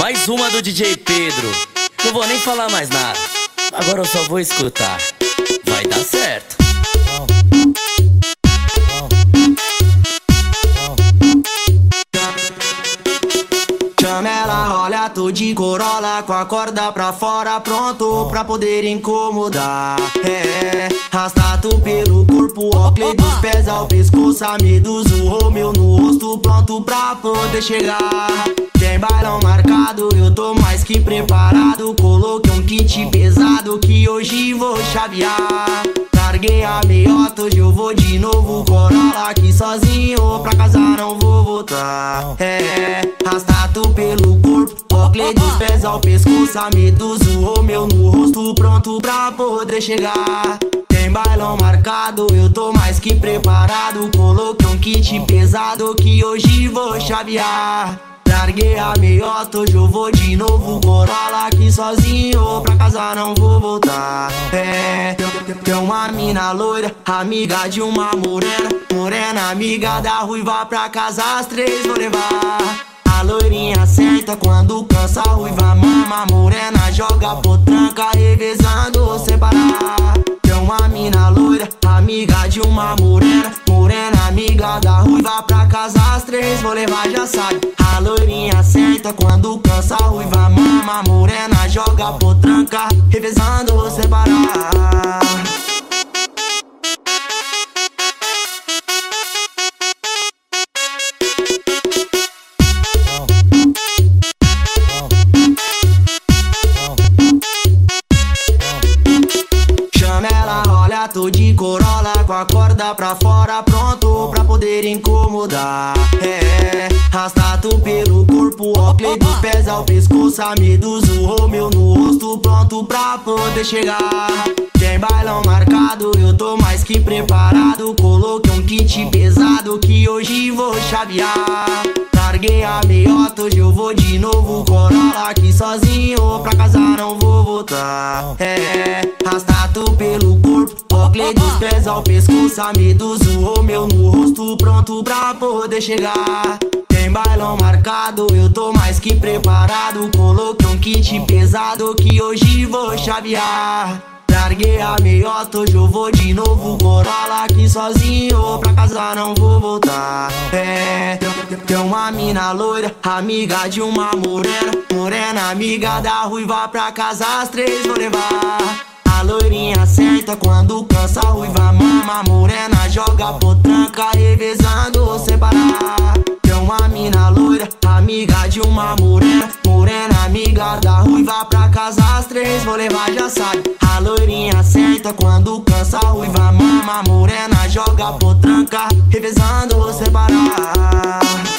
Mais uma do DJ Pedro. Não vou nem falar mais nada. Agora eu só vou escutar. Vai dar certo. Chama ela, olha, tô de corolla Com a corda pra fora, pronto pra poder incomodar É, rasta tu pelo corpo, óculos dos pés ao pescoço Amidos, o Romeu no rosto, pronto pra poder chegar Tem bailão eu tô mais que preparado. Coloquei um kit pesado que hoje vou chavear. Larguei a meiota, hoje eu vou de novo. Corolla aqui sozinho, pra casa não vou voltar. É, rasta tu pelo corpo Óculos dos pés ao pescoço Amidos, o Romeu no rosto Pronto pra poder chegar. Tem bailão marcado, eu tô mais que preparado. Coloquei um kit pesado que hoje vou chavear Larguei a meiota, hoje eu vou de novo. Corolla aqui sozinho, pra casa não vou voltar. É, tem uma mina loira, amiga de uma morena. Morena, amiga da ruiva, pra casa as três vou levar. A loirinha senta quando cansa, ruiva mama Morena joga potranca, revezando separar Tem uma mina loira, amiga de uma morena. Morena, amiga da ruiva, pra casa as três vou levar, já sabe A loirinha senta quando cansa, a ruiva mama Morena joga potranca, revezando separar. Chama ela, olha, corolla Com a corda pra fora, pronto pra poder incomodar. É, rasta tu pelo corpo, óculos dos pés ao pescoço Amidos, o Romeu no pronto pra poder chegar. Tem bailão marcado, eu tô mais que preparado. Coloquei um kit pesado que hoje vou chavear. Larguei a meiota, hoje eu vou de novo. Corolla aqui sozinho, pra casa não vou voltar. É, rasta tu pelo corpo Óculos dos pés ao pescoço Amidos, o Romeu no rosto. Pronto pra poder chegar Tem bailão marcado, eu tô mais que preparado. Coloquei um kit pesado que hoje vou chavear. Larguei a meiota, hoje eu vou de novo. Corolla aqui sozinho, pra casa não vou voltar. É, tem uma mina loira, amiga de uma morena. Morena, amiga da ruiva, pra casa as três vou levar. A loirinha senta quando cansa, ruiva mama. Morena joga potranca, revezando separar uma mina loira, amiga de uma morena Morena, amiga da ruiva, pra casa as três vou levar, já sabe. A loirinha senta quando cansa, a ruiva mama Morena joga potranca, revezando separar